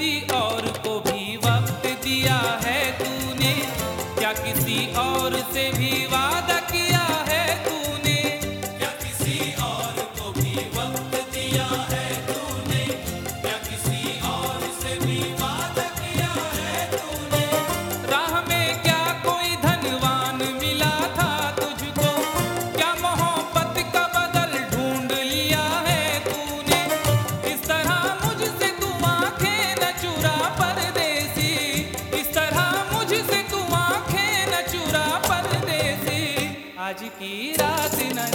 किसी और को भी वक्त दिया है तूने? क्या किसी और से भी वादा किया है तूने? क्या किसी और को भी वक्त दिया है तूने? क्या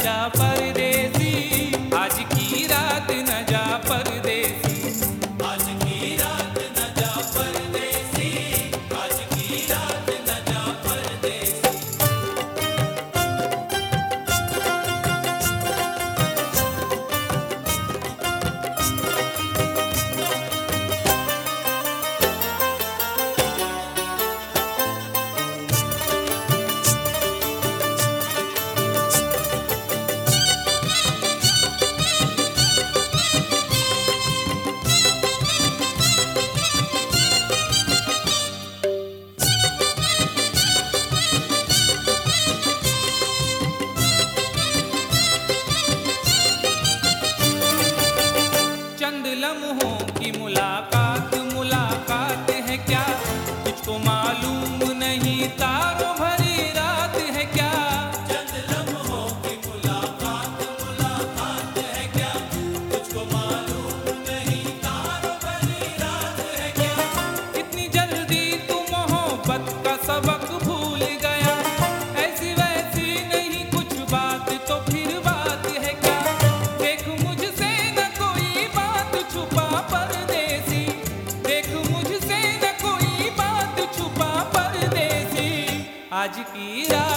जा परदेसी। आज की रात न जा परदेसी। आज की रा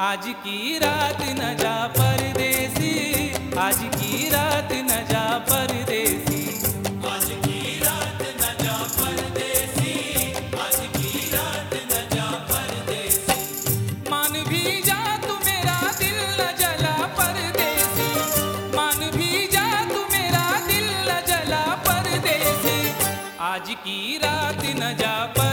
आज की रात न जा परदेसी। आज की रात न जा परदेसी। आज की रात न जा परदेसी। आज की रात न जा परदेसी। मान भी जा तू मेरा दिल न जला परदेसी। मान भी जा तू मेरा दिल न जला परदेसी। आज की रात न जा परदेसी